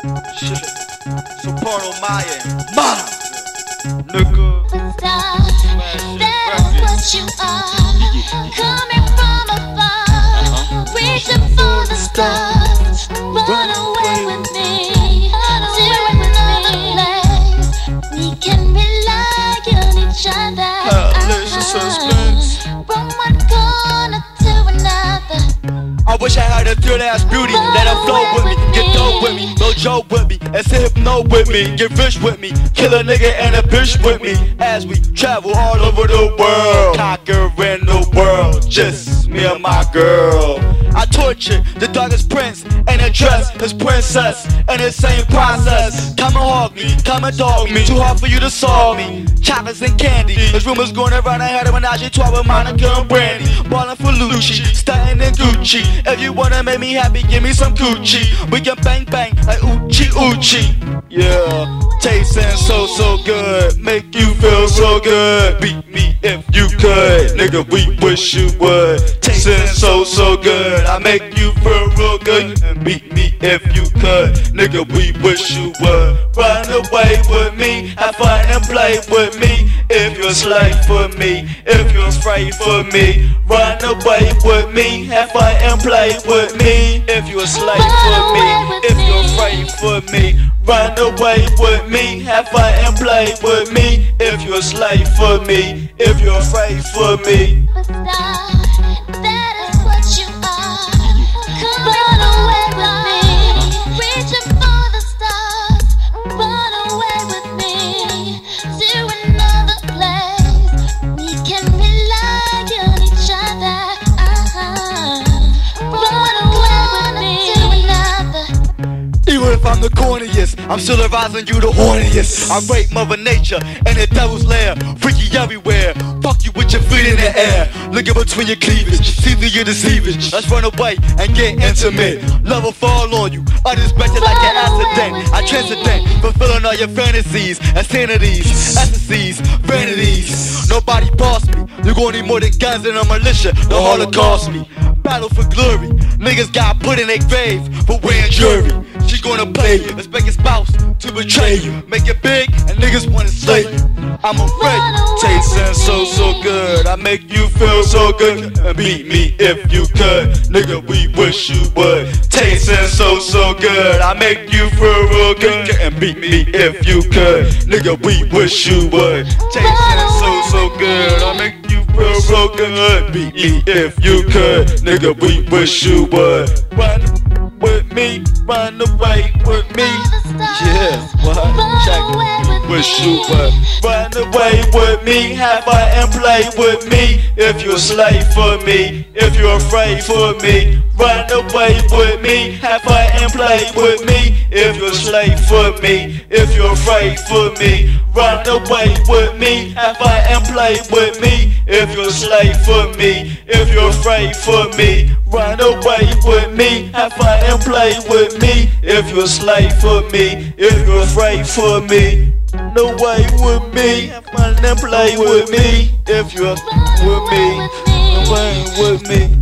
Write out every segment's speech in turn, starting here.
Shit. Soprano Maya. Mana. Nigga. That's what you are. Coming from afar, uh-huh. reaching for the stars. I a ass beauty. Let her flow with me, get dope with me, no joke with me, and say hypno with me, get rich with me, kill a nigga and a bitch with me. As we travel all over the world, conquering the world, just me and my girl. I torture the darkest prince and address his princess in the same process. Come and hug me, come and dog me. Too hard for you to solve me. Chocolates and candy. There's rumors going around I had a menage a with Monica and Brandy. Ballin' for Lucci, stuntin' in Gucci. If you wanna make me happy, give me some Gucci. We can bang bang like Uchi Uchi. Yeah, tasting so so good, make you feel so good. Beat me if you could, nigga. We wish you would. Tasting so so good, I make you feel real good. And beat me if you could, nigga. We wish you would. Run away with me, have fun and play with me. If you're a slave for me, if you're afraid for me, run away with me, have fun and play with me. If you're a slave for me, if you're afraid for me, run away with me, have fun and play with me. If you're a slave for me, if you're afraid for me. I'm the corniest, I'm still advising you the horniest. I rape Mother Nature and the devil's lair, freaky everywhere. Fuck you with your feet in the air. Looking between your cleavage, see through your deceivage. Let's run away and get intimate. Love will fall on you, unexpected like an accident. I transcendent, fulfilling all your fantasies, insanities, ecstasies, vanities. Nobody boss me. You're gonna need more than guns and a militia. The Holocaust me. Battle for glory. Niggas got put in their grave for wearing jury. She gonna play you, expect your spouse to betray you. Make it big and niggas wanna slay you. I'm afraid, tasting so so good. I make you feel so good. And beat me if you could, nigga. We wish you would. Tasting so so good. I make you feel real good. And beat me if you could, nigga. We wish you would. Tasting so so good. I make you feel real good. Beat me if you could, nigga. We wish you would. Run with me, run away with me. Yeah, what? Check it. Wish you would run away with me, have fun and play with me. If you're a slave for me, if you're afraid for me, run away with me, have fun and play with me. If you're a slave for me, if you're afraid for me, run away with me, have fun and play with me. If you're a slave for me, if you're afraid for me, run away with me, have fun and play with me. If you're a slave for me, if you're afraid for me, run away with me, have fun and play with me. If you're with me, run away with me.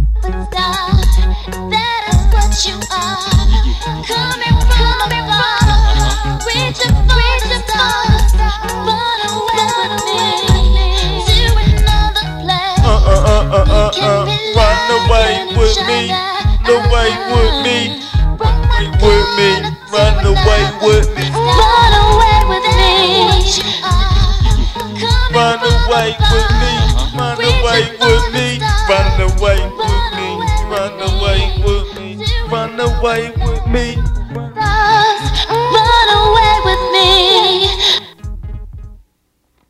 Away with me, with me, run away with me. Run away with me. Run away with me, run away with me, run away with me, run away with me, run away with me.